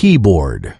keyboard.